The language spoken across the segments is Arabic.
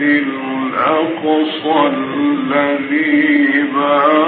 الأقصى الذي باركنا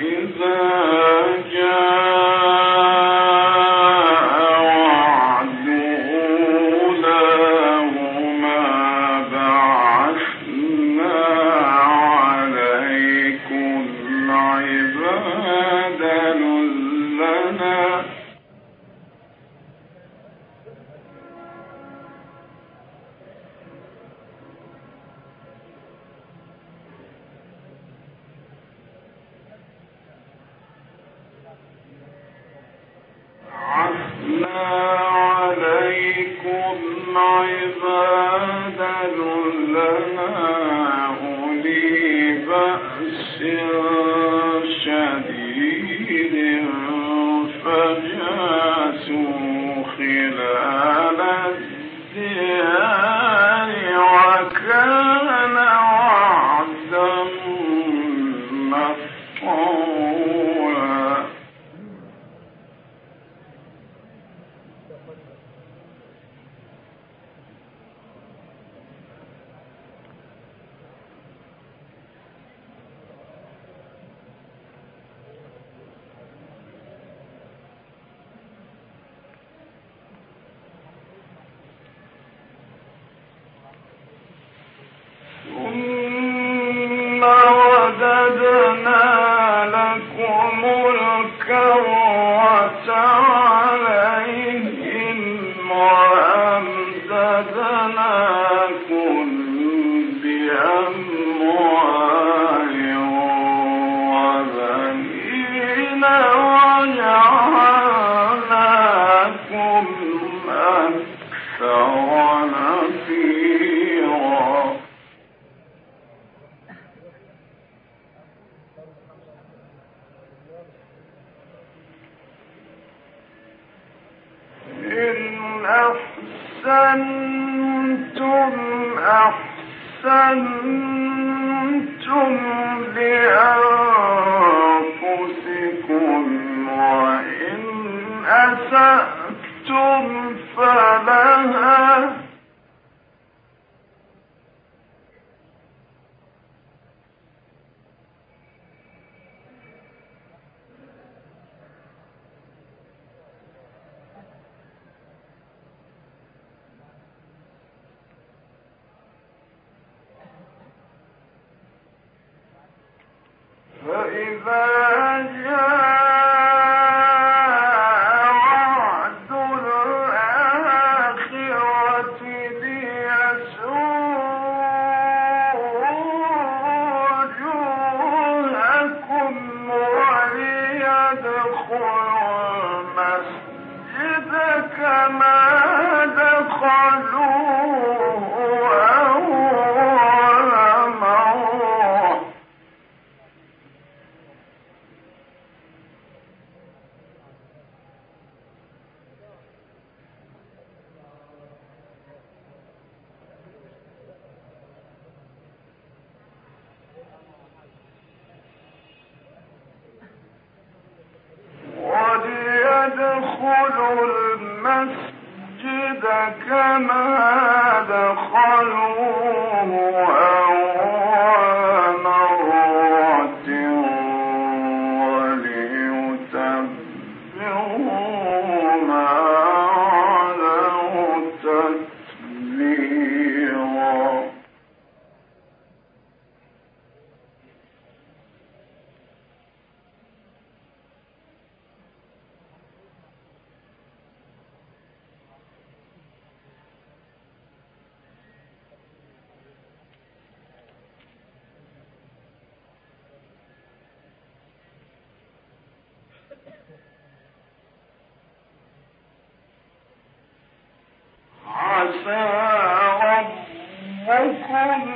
إذا وَمَدَدْنَا لَكُمُ الْكَرَّةَ أحسنتم أحسنتم لأنفسكم وإن أسأتم فلها عسى ربكم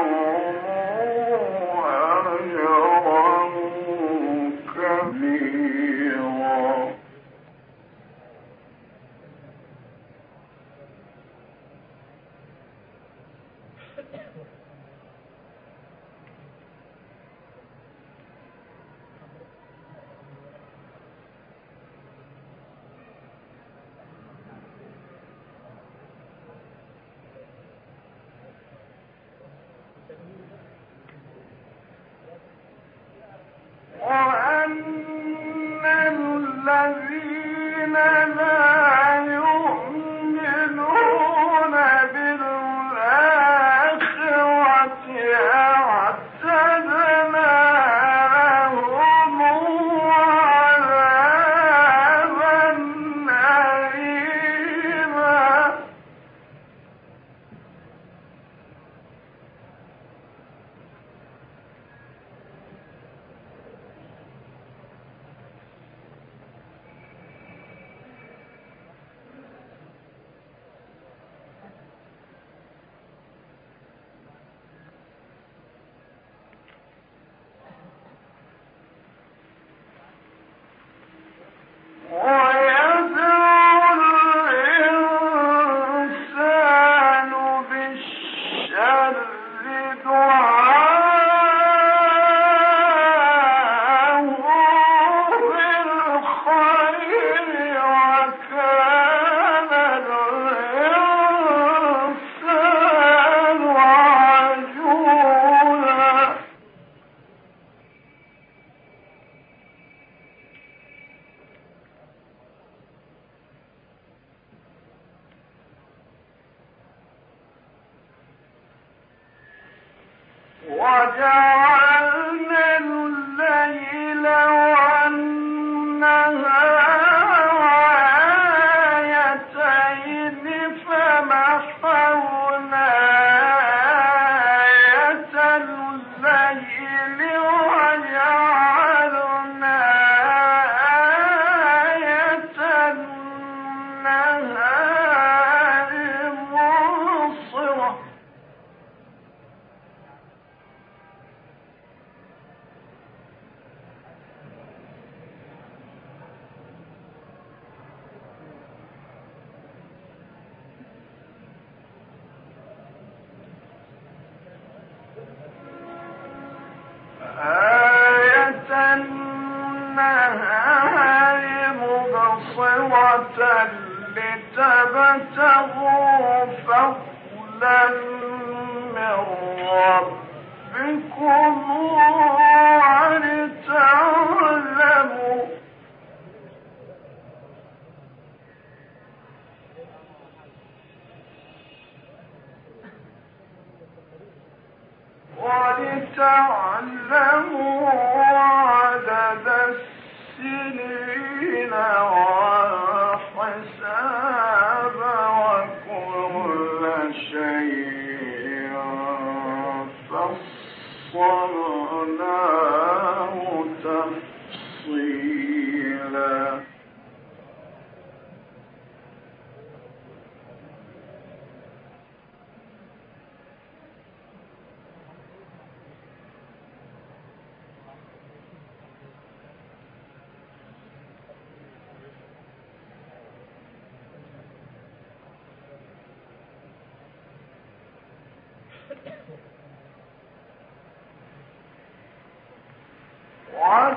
يوم وجاء لتبتغوا فضلا Good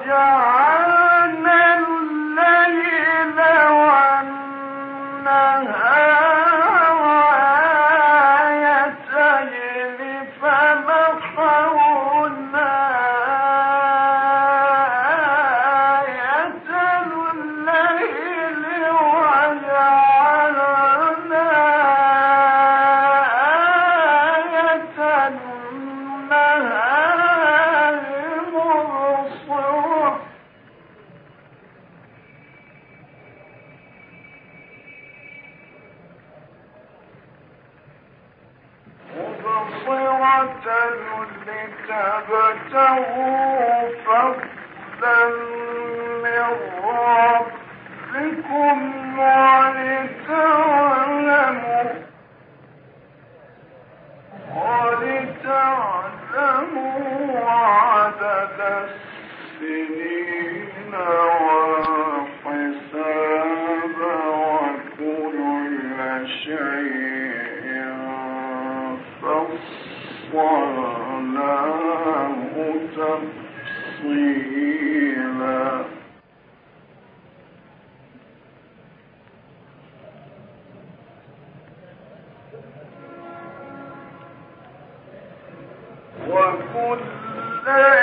job. there.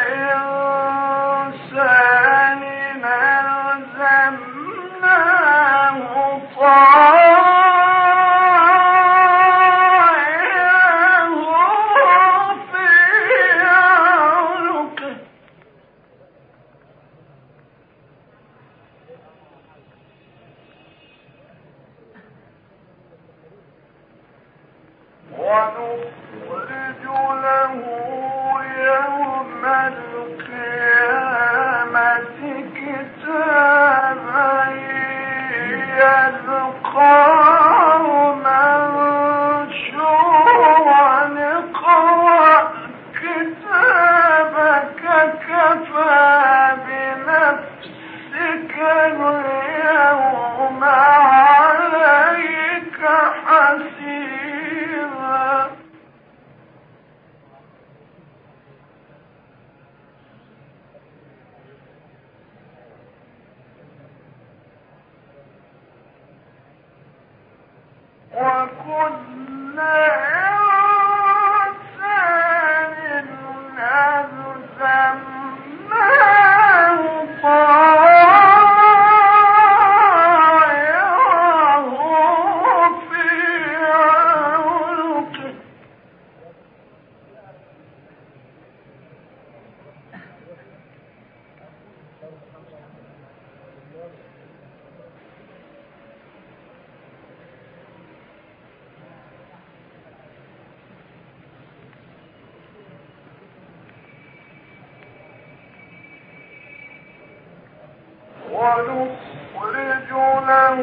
ونخرج له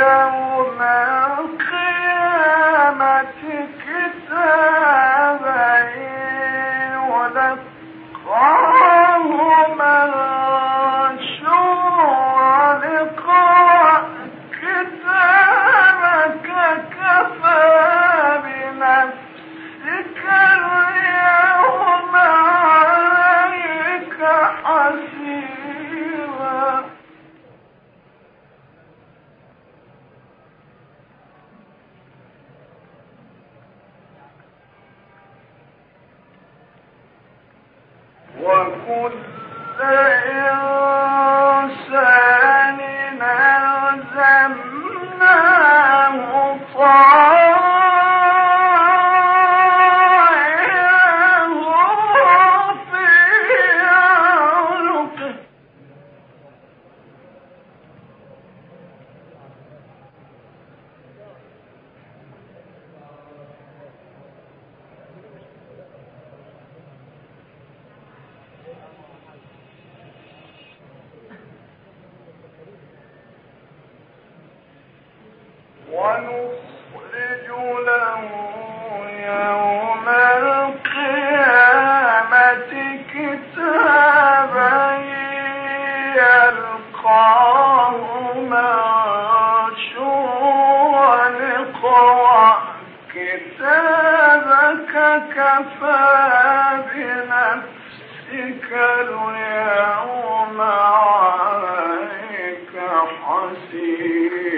يوم وكل إنسان اقرأ كتابك كفى بنفسك اليوم عليك حسيب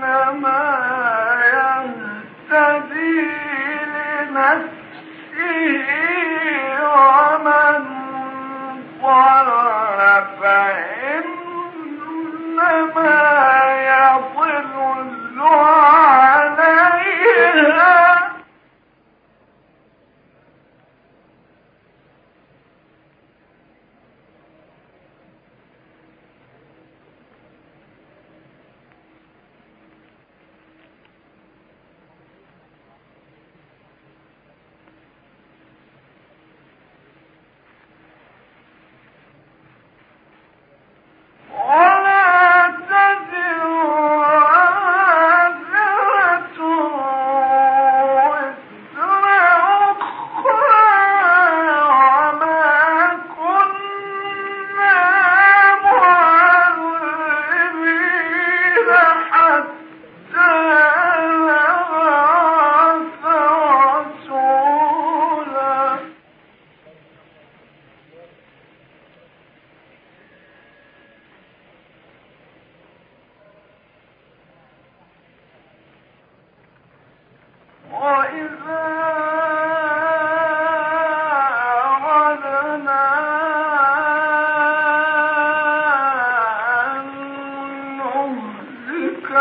فإنما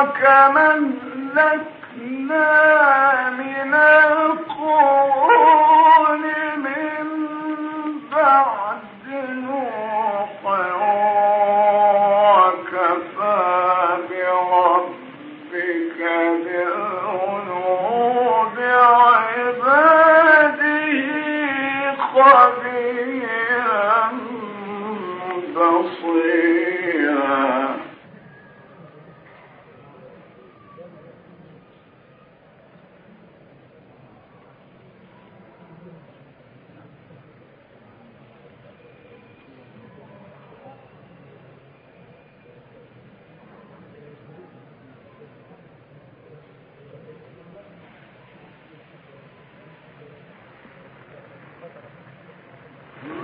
وكمن لكنا من القرون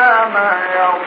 فضلنا بعضهم